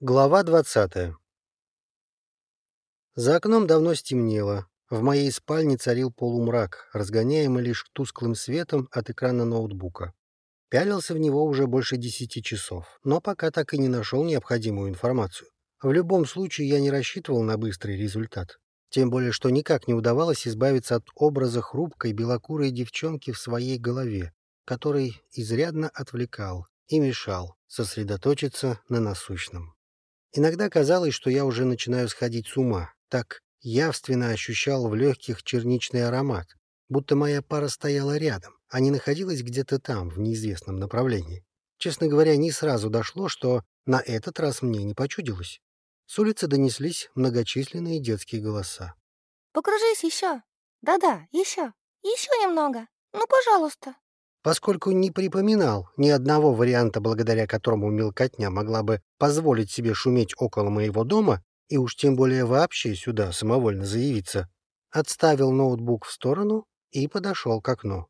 Глава двадцатая За окном давно стемнело. В моей спальне царил полумрак, разгоняемый лишь тусклым светом от экрана ноутбука. Пялился в него уже больше десяти часов, но пока так и не нашел необходимую информацию. В любом случае я не рассчитывал на быстрый результат. Тем более, что никак не удавалось избавиться от образа хрупкой белокурой девчонки в своей голове, который изрядно отвлекал и мешал сосредоточиться на насущном. Иногда казалось, что я уже начинаю сходить с ума. Так явственно ощущал в легких черничный аромат, будто моя пара стояла рядом, а не находилась где-то там, в неизвестном направлении. Честно говоря, не сразу дошло, что на этот раз мне не почудилось. С улицы донеслись многочисленные детские голоса. «Покружись еще! Да-да, еще! Еще немного! Ну, пожалуйста!» Поскольку не припоминал ни одного варианта, благодаря которому мелкотня могла бы позволить себе шуметь около моего дома, и уж тем более вообще сюда самовольно заявиться, отставил ноутбук в сторону и подошел к окну.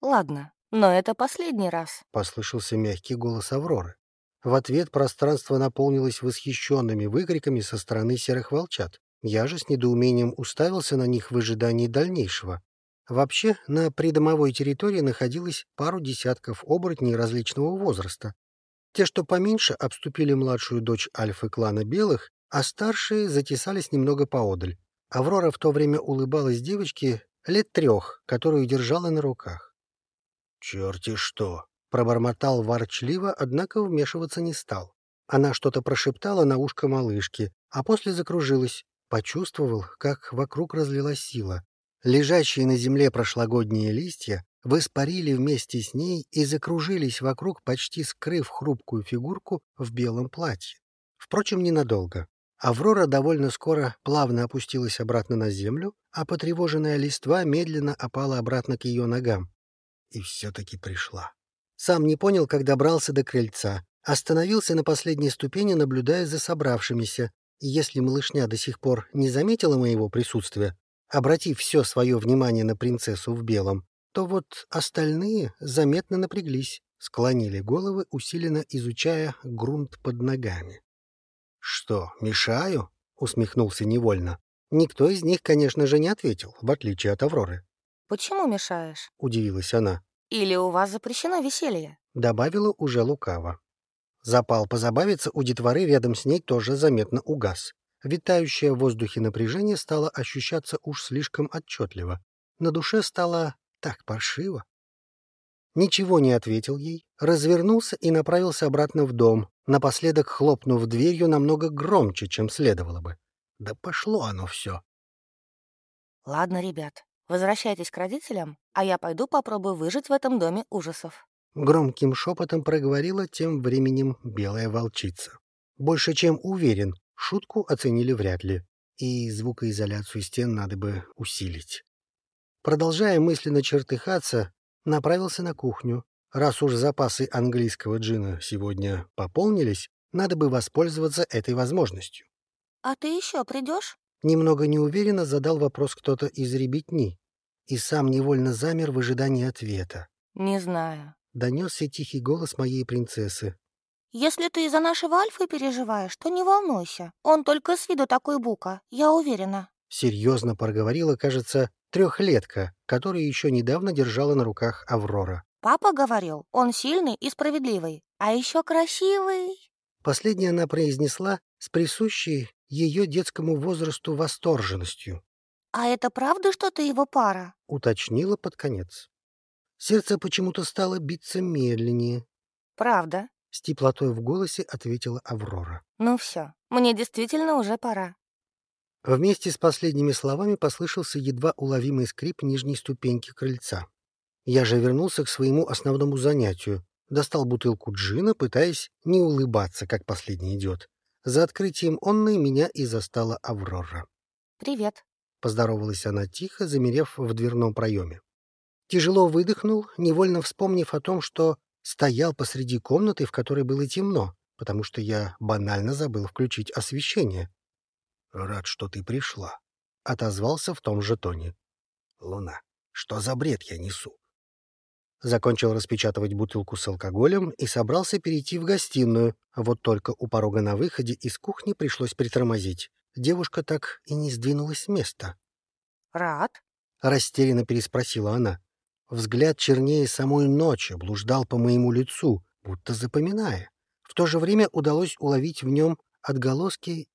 «Ладно, но это последний раз», — послышался мягкий голос Авроры. В ответ пространство наполнилось восхищенными выкриками со стороны серых волчат. Я же с недоумением уставился на них в ожидании дальнейшего. Вообще, на придомовой территории находилось пару десятков оборотней различного возраста. Те, что поменьше, обступили младшую дочь альфы клана белых, а старшие затесались немного поодаль. Аврора в то время улыбалась девочке лет трех, которую держала на руках. «Черти что!» — пробормотал ворчливо, однако вмешиваться не стал. Она что-то прошептала на ушко малышки, а после закружилась. Почувствовал, как вокруг разлилась сила. Лежащие на земле прошлогодние листья воспарили вместе с ней и закружились вокруг, почти скрыв хрупкую фигурку в белом платье. Впрочем, ненадолго. Аврора довольно скоро плавно опустилась обратно на землю, а потревоженная листва медленно опала обратно к ее ногам. И все-таки пришла. Сам не понял, как добрался до крыльца. Остановился на последней ступени, наблюдая за собравшимися. И если малышня до сих пор не заметила моего присутствия, обратив все свое внимание на принцессу в белом, то вот остальные заметно напряглись, склонили головы, усиленно изучая грунт под ногами. «Что, мешаю?» — усмехнулся невольно. Никто из них, конечно же, не ответил, в отличие от Авроры. «Почему мешаешь?» — удивилась она. «Или у вас запрещено веселье?» — добавила уже лукаво. Запал позабавиться у детворы рядом с ней тоже заметно угас. Витающее в воздухе напряжение стало ощущаться уж слишком отчетливо. На душе стало так паршиво. Ничего не ответил ей, развернулся и направился обратно в дом, напоследок хлопнув дверью намного громче, чем следовало бы. Да пошло оно все. «Ладно, ребят, возвращайтесь к родителям, а я пойду попробую выжить в этом доме ужасов». Громким шепотом проговорила тем временем белая волчица. Больше чем уверен, шутку оценили вряд ли, и звукоизоляцию стен надо бы усилить. Продолжая мысленно чертыхаться, направился на кухню. Раз уж запасы английского джина сегодня пополнились, надо бы воспользоваться этой возможностью. «А ты еще придешь?» Немного неуверенно задал вопрос кто-то из ребятни, и сам невольно замер в ожидании ответа. «Не знаю», — донесся тихий голос моей принцессы. «Если ты из-за нашего Альфы переживаешь, то не волнуйся. Он только с виду такой бука, я уверена». Серьезно проговорила, кажется, трехлетка, которую еще недавно держала на руках Аврора. «Папа говорил, он сильный и справедливый, а еще красивый». Последнее она произнесла с присущей ее детскому возрасту восторженностью. «А это правда, что ты его пара?» — уточнила под конец. Сердце почему-то стало биться медленнее. «Правда», — с теплотой в голосе ответила Аврора. «Ну все, мне действительно уже пора. Вместе с последними словами послышался едва уловимый скрип нижней ступеньки крыльца. Я же вернулся к своему основному занятию. Достал бутылку джина, пытаясь не улыбаться, как последний идиот. За открытием онной меня и застала Аврора. «Привет», — поздоровалась она тихо, замерев в дверном проеме. Тяжело выдохнул, невольно вспомнив о том, что стоял посреди комнаты, в которой было темно, потому что я банально забыл включить освещение. «Рад, что ты пришла», — отозвался в том же тоне. «Луна, что за бред я несу?» Закончил распечатывать бутылку с алкоголем и собрался перейти в гостиную, вот только у порога на выходе из кухни пришлось притормозить. Девушка так и не сдвинулась с места. Рад? Растерянно переспросила она. Взгляд чернее самой ночи блуждал по моему лицу, будто запоминая. В то же время удалось уловить в нем отголоски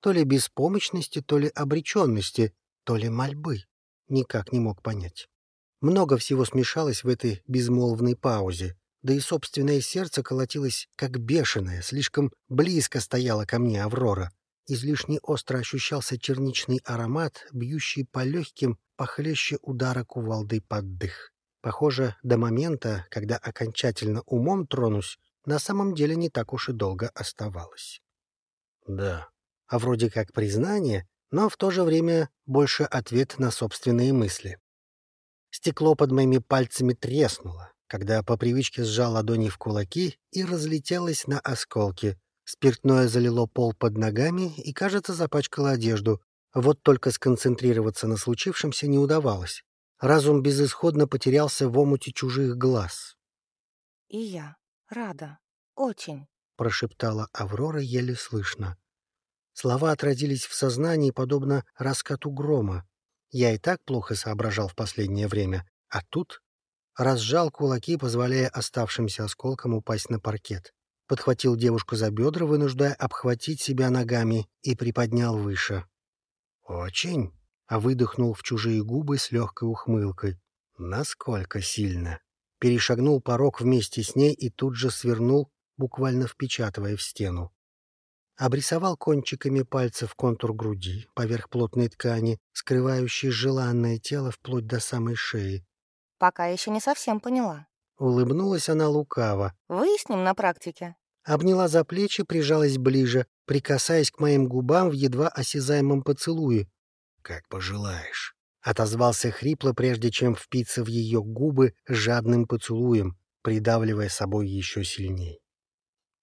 то ли беспомощности, то ли обреченности, то ли мольбы. Никак не мог понять. Много всего смешалось в этой безмолвной паузе, да и собственное сердце колотилось как бешеное, слишком близко стояла ко мне Аврора. Излишне остро ощущался черничный аромат, бьющий по легким, похлеще удара кувалды под дых. Похоже, до момента, когда окончательно умом тронусь, на самом деле не так уж и долго оставалось. Да, а вроде как признание, но в то же время больше ответ на собственные мысли. Стекло под моими пальцами треснуло, когда по привычке сжал ладони в кулаки и разлетелось на осколки. Спиртное залило пол под ногами и, кажется, запачкало одежду. Вот только сконцентрироваться на случившемся не удавалось. Разум безысходно потерялся в омуте чужих глаз. — И я рада. Очень, — прошептала Аврора еле слышно. Слова отразились в сознании, подобно раскату грома. Я и так плохо соображал в последнее время, а тут разжал кулаки, позволяя оставшимся осколкам упасть на паркет. Подхватил девушку за бедра, вынуждая обхватить себя ногами, и приподнял выше. «Очень?» — а выдохнул в чужие губы с легкой ухмылкой. «Насколько сильно?» Перешагнул порог вместе с ней и тут же свернул, буквально впечатывая в стену обрисовал кончиками пальцев контур груди поверх плотной ткани, скрывающей желанное тело вплоть до самой шеи. «Пока еще не совсем поняла». Улыбнулась она лукаво. «Выясним на практике». Обняла за плечи, прижалась ближе, прикасаясь к моим губам в едва осязаемом поцелуе. «Как пожелаешь», — отозвался хрипло, прежде чем впиться в ее губы жадным поцелуем, придавливая собой еще сильней.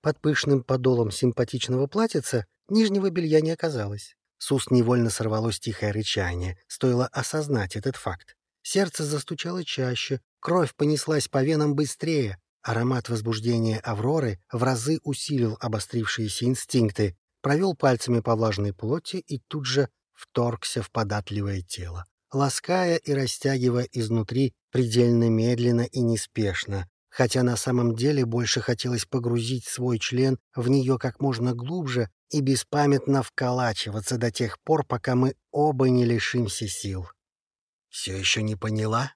Под пышным подолом симпатичного платьица нижнего белья не оказалось. С уст невольно сорвалось тихое рычание, стоило осознать этот факт. Сердце застучало чаще, кровь понеслась по венам быстрее. Аромат возбуждения Авроры в разы усилил обострившиеся инстинкты, провел пальцами по влажной плоти и тут же вторгся в податливое тело, лаская и растягивая изнутри предельно медленно и неспешно, хотя на самом деле больше хотелось погрузить свой член в нее как можно глубже и беспамятно вколачиваться до тех пор, пока мы оба не лишимся сил. «Все еще не поняла?»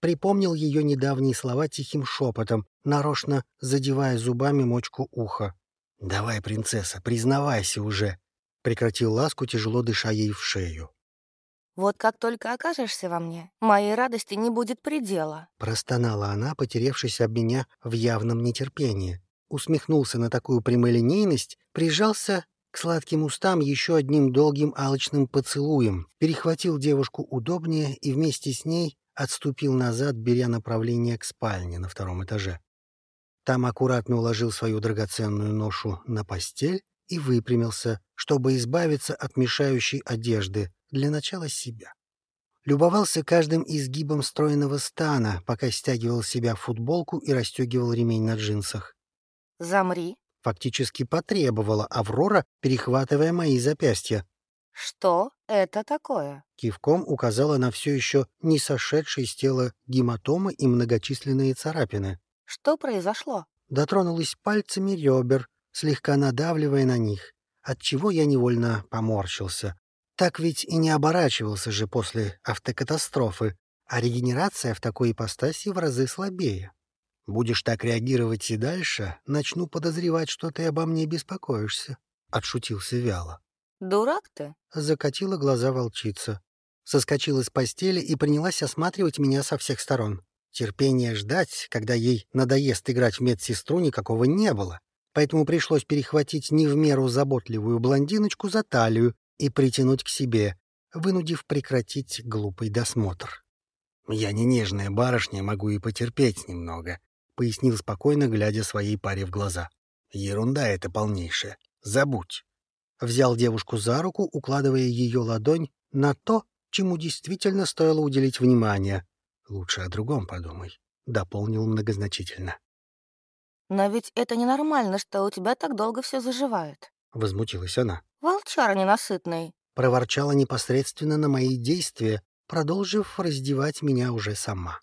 Припомнил ее недавние слова тихим шепотом, нарочно задевая зубами мочку уха. «Давай, принцесса, признавайся уже!» Прекратил ласку, тяжело дыша ей в шею. Вот как только окажешься во мне, моей радости не будет предела. Простонала она, потеревшись об меня в явном нетерпении. Усмехнулся на такую прямолинейность, прижался к сладким устам еще одним долгим алчным поцелуем, перехватил девушку удобнее и вместе с ней отступил назад, беря направление к спальне на втором этаже. Там аккуратно уложил свою драгоценную ношу на постель и выпрямился, чтобы избавиться от мешающей одежды, для начала себя. Любовался каждым изгибом стройного стана, пока стягивал себя в футболку и расстегивал ремень на джинсах. «Замри», — фактически потребовала Аврора, перехватывая мои запястья. «Что это такое?» Кивком указала на все еще не сошедшие с тела гематомы и многочисленные царапины. «Что произошло?» Дотронулась пальцами ребер, слегка надавливая на них, отчего я невольно поморщился. Так ведь и не оборачивался же после автокатастрофы, а регенерация в такой ипостаси в разы слабее. Будешь так реагировать и дальше, начну подозревать, что ты обо мне беспокоишься. Отшутился вяло. «Дурак ты!» — закатила глаза волчица. Соскочила с постели и принялась осматривать меня со всех сторон. Терпения ждать, когда ей надоест играть в медсестру, никакого не было. Поэтому пришлось перехватить не в меру заботливую блондиночку за талию и притянуть к себе, вынудив прекратить глупый досмотр. «Я не нежная барышня, могу и потерпеть немного», — пояснил спокойно, глядя своей паре в глаза. «Ерунда это полнейшая. Забудь». Взял девушку за руку, укладывая ее ладонь на то, чему действительно стоило уделить внимание. Лучше о другом подумай. — дополнил многозначительно. «Но ведь это ненормально, что у тебя так долго все заживает», — возмутилась она. «Волчара ненасытный», — проворчала непосредственно на мои действия, продолжив раздевать меня уже сама.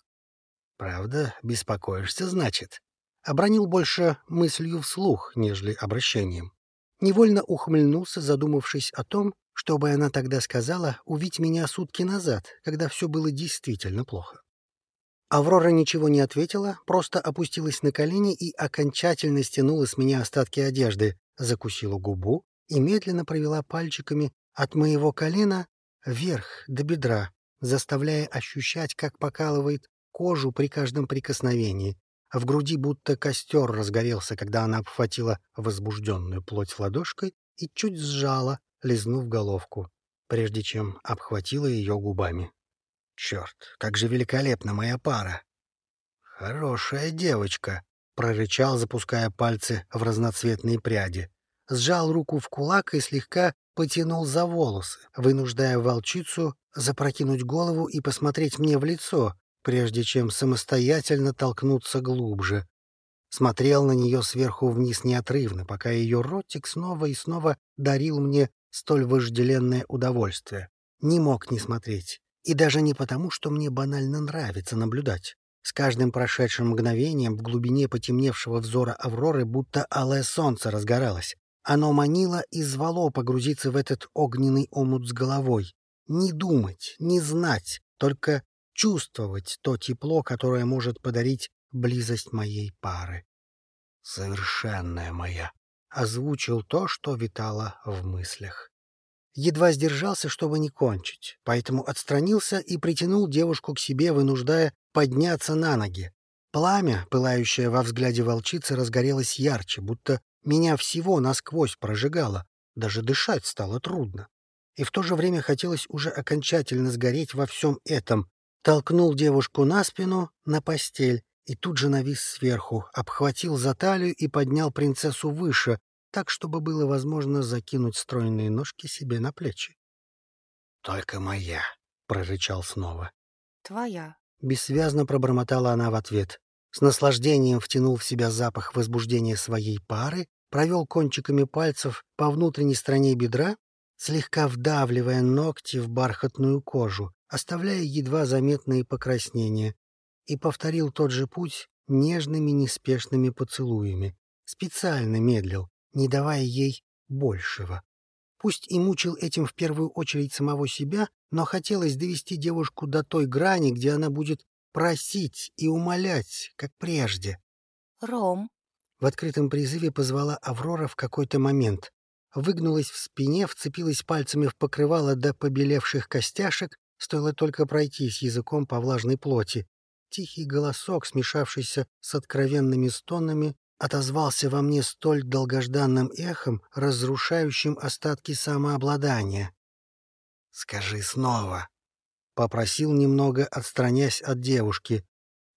«Правда, беспокоишься, значит?» Обронил больше мыслью вслух, нежели обращением. Невольно ухмыльнулся, задумавшись о том, что бы она тогда сказала, увидеть меня сутки назад, когда все было действительно плохо. Аврора ничего не ответила, просто опустилась на колени и окончательно стянула с меня остатки одежды, закусила губу и медленно провела пальчиками от моего колена вверх до бедра, заставляя ощущать, как покалывает кожу при каждом прикосновении, в груди будто костер разгорелся, когда она обхватила возбужденную плоть ладошкой и чуть сжала, лизнув головку, прежде чем обхватила ее губами. Черт, как же великолепна моя пара! Хорошая девочка, прорычал, запуская пальцы в разноцветные пряди. Сжал руку в кулак и слегка потянул за волосы, вынуждая волчицу запрокинуть голову и посмотреть мне в лицо, прежде чем самостоятельно толкнуться глубже. Смотрел на нее сверху вниз неотрывно, пока ее ротик снова и снова дарил мне столь вожделенное удовольствие. Не мог не смотреть. И даже не потому, что мне банально нравится наблюдать. С каждым прошедшим мгновением в глубине потемневшего взора Авроры будто алое солнце разгоралось. Оно манило и звало погрузиться в этот огненный омут с головой. Не думать, не знать, только чувствовать то тепло, которое может подарить близость моей пары. «Совершенная моя!» — озвучил то, что витало в мыслях едва сдержался, чтобы не кончить, поэтому отстранился и притянул девушку к себе, вынуждая подняться на ноги. Пламя, пылающее во взгляде волчицы, разгорелось ярче, будто меня всего насквозь прожигало, даже дышать стало трудно. И в то же время хотелось уже окончательно сгореть во всем этом. Толкнул девушку на спину, на постель, и тут же навис сверху, обхватил за талию и поднял принцессу выше, так, чтобы было возможно закинуть стройные ножки себе на плечи. — Только моя, — прорычал снова. — Твоя. Бессвязно пробормотала она в ответ. С наслаждением втянул в себя запах возбуждения своей пары, провел кончиками пальцев по внутренней стороне бедра, слегка вдавливая ногти в бархатную кожу, оставляя едва заметные покраснения, и повторил тот же путь нежными неспешными поцелуями. Специально медлил, не давая ей большего. Пусть и мучил этим в первую очередь самого себя, но хотелось довести девушку до той грани, где она будет просить и умолять, как прежде. «Ром!» В открытом призыве позвала Аврора в какой-то момент. Выгнулась в спине, вцепилась пальцами в покрывало до побелевших костяшек, стоило только пройтись языком по влажной плоти. Тихий голосок, смешавшийся с откровенными стонами, отозвался во мне столь долгожданным эхом, разрушающим остатки самообладания. «Скажи снова», — попросил немного, отстраняясь от девушки.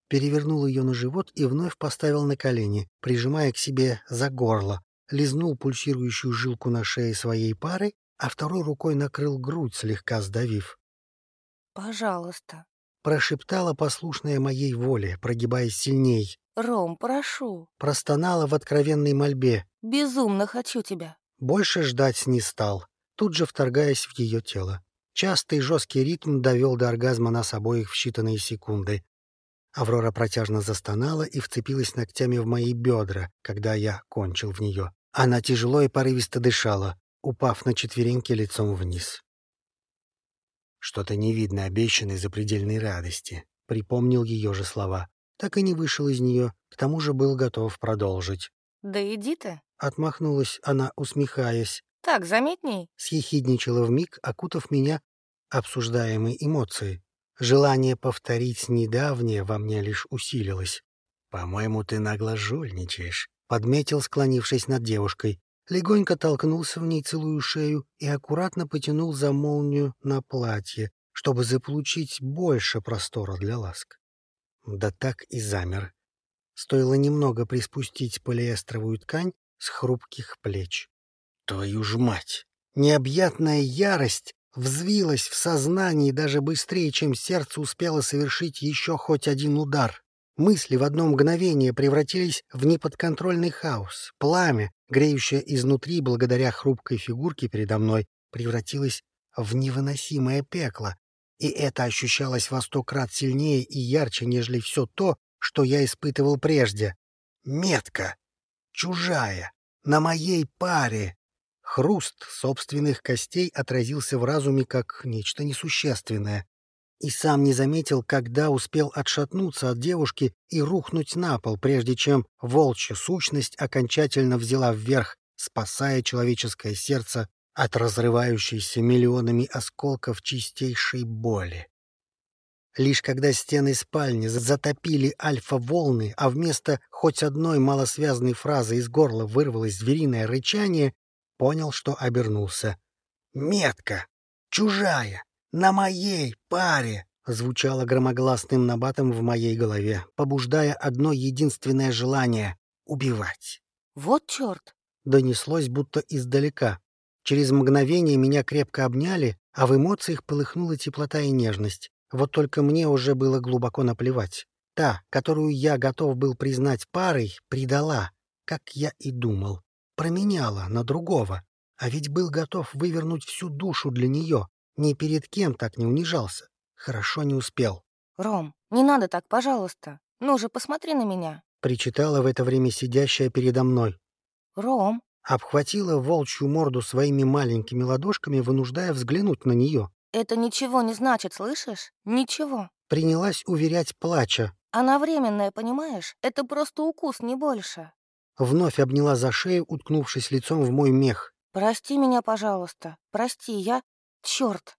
Перевернул ее на живот и вновь поставил на колени, прижимая к себе за горло, лизнул пульсирующую жилку на шее своей пары, а второй рукой накрыл грудь, слегка сдавив. «Пожалуйста», — прошептала послушная моей воле, прогибаясь сильней. «Ром, прошу!» Простонала в откровенной мольбе. «Безумно хочу тебя!» Больше ждать не стал, тут же вторгаясь в ее тело. Частый жесткий ритм довел до оргазма нас обоих в считанные секунды. Аврора протяжно застонала и вцепилась ногтями в мои бедра, когда я кончил в нее. Она тяжело и порывисто дышала, упав на четвереньки лицом вниз. Что-то не видно обещанной запредельной радости. Припомнил ее же слова так и не вышел из нее, к тому же был готов продолжить. «Да иди ты!» — отмахнулась она, усмехаясь. «Так заметней!» — съехидничала вмиг, окутав меня обсуждаемой эмоцией. Желание повторить недавнее во мне лишь усилилось. «По-моему, ты нагло жульничаешь», — подметил, склонившись над девушкой. Легонько толкнулся в ней целую шею и аккуратно потянул за молнию на платье, чтобы заполучить больше простора для ласк да так и замер. Стоило немного приспустить полиэстровую ткань с хрупких плеч. Твою ж мать! Необъятная ярость взвилась в сознании даже быстрее, чем сердце успело совершить еще хоть один удар. Мысли в одно мгновение превратились в неподконтрольный хаос. Пламя, греющее изнутри благодаря хрупкой фигурке передо мной, превратилось в невыносимое пекло. И это ощущалось во сто крат сильнее и ярче, нежели все то, что я испытывал прежде. Метка. Чужая. На моей паре. Хруст собственных костей отразился в разуме как нечто несущественное и сам не заметил, когда успел отшатнуться от девушки и рухнуть на пол, прежде чем волчья сущность окончательно взяла вверх, спасая человеческое сердце от разрывающейся миллионами осколков чистейшей боли. Лишь когда стены спальни затопили альфа-волны, а вместо хоть одной малосвязной фразы из горла вырвалось звериное рычание, понял, что обернулся. «Метка! Чужая! «На моей паре!» звучало громогласным набатом в моей голове, побуждая одно единственное желание — убивать. «Вот черт!» — донеслось будто издалека. Через мгновение меня крепко обняли, а в эмоциях полыхнула теплота и нежность. Вот только мне уже было глубоко наплевать. Та, которую я готов был признать парой, предала, как я и думал. Променяла на другого. А ведь был готов вывернуть всю душу для нее, ни перед кем так не унижался. Хорошо не успел. «Ром, не надо так, пожалуйста. Ну же, посмотри на меня», — причитала в это время сидящая передо мной. «Ром». Обхватила волчью морду своими маленькими ладошками, вынуждая взглянуть на нее. «Это ничего не значит, слышишь? Ничего». Принялась уверять, плача. «Она временная, понимаешь? Это просто укус, не больше». Вновь обняла за шею, уткнувшись лицом в мой мех. «Прости меня, пожалуйста. Прости, я... Черт!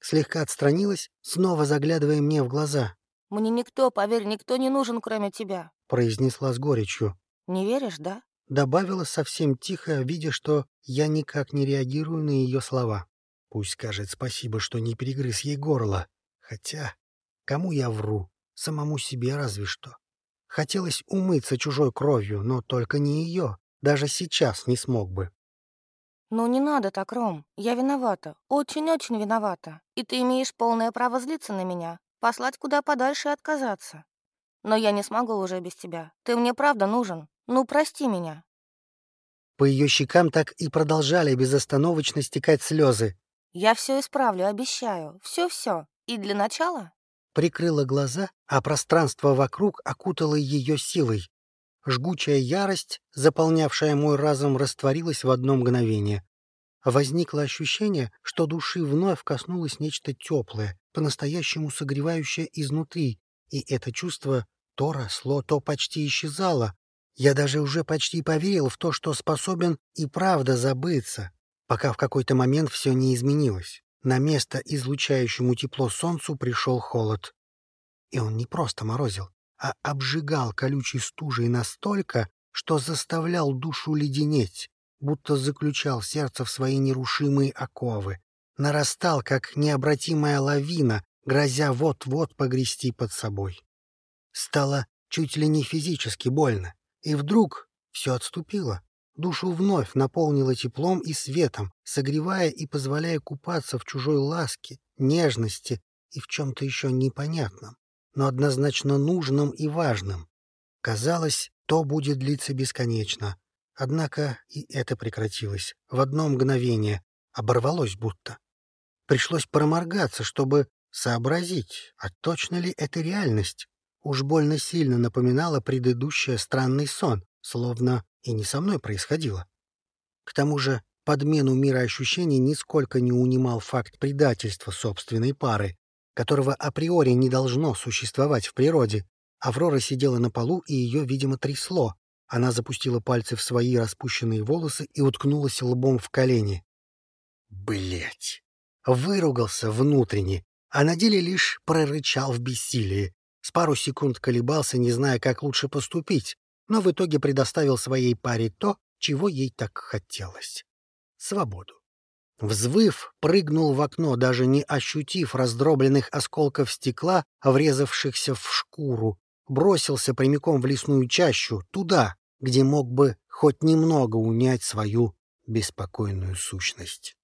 Слегка отстранилась, снова заглядывая мне в глаза. «Мне никто, поверь, никто не нужен, кроме тебя», — произнесла с горечью. «Не веришь, да?» Добавила совсем тихо, видя, что я никак не реагирую на ее слова. Пусть скажет спасибо, что не перегрыз ей горло. Хотя, кому я вру? Самому себе разве что. Хотелось умыться чужой кровью, но только не ее. Даже сейчас не смог бы. «Ну не надо так, Ром. Я виновата. Очень-очень виновата. И ты имеешь полное право злиться на меня, послать куда подальше и отказаться. Но я не смогу уже без тебя. Ты мне правда нужен. Ну, прости меня». По ее щекам так и продолжали безостановочно стекать слезы. «Я все исправлю, обещаю. Все-все. И для начала...» Прикрыла глаза, а пространство вокруг окутало ее силой. Жгучая ярость, заполнявшая мой разум, растворилась в одно мгновение. Возникло ощущение, что души вновь коснулось нечто теплое, по-настоящему согревающее изнутри, и это чувство то росло, то почти исчезало. Я даже уже почти поверил в то, что способен и правда забыться, пока в какой-то момент все не изменилось. На место излучающему тепло солнцу пришел холод. И он не просто морозил а обжигал колючей стужей настолько, что заставлял душу леденеть, будто заключал сердце в свои нерушимые оковы, нарастал, как необратимая лавина, грозя вот-вот погрести под собой. Стало чуть ли не физически больно, и вдруг все отступило. Душу вновь наполнило теплом и светом, согревая и позволяя купаться в чужой ласке, нежности и в чем-то еще непонятном но однозначно нужным и важным. Казалось, то будет длиться бесконечно. Однако и это прекратилось. В одно мгновение. Оборвалось будто. Пришлось проморгаться, чтобы сообразить, а точно ли это реальность. Уж больно сильно напоминало предыдущее странный сон, словно и не со мной происходило. К тому же подмену мира ощущений нисколько не унимал факт предательства собственной пары, которого априори не должно существовать в природе. Аврора сидела на полу, и ее, видимо, трясло. Она запустила пальцы в свои распущенные волосы и уткнулась лбом в колени. Блять! Выругался внутренне, а на деле лишь прорычал в бессилии. С пару секунд колебался, не зная, как лучше поступить, но в итоге предоставил своей паре то, чего ей так хотелось — свободу. Взвыв, прыгнул в окно, даже не ощутив раздробленных осколков стекла, врезавшихся в шкуру. Бросился прямиком в лесную чащу, туда, где мог бы хоть немного унять свою беспокойную сущность.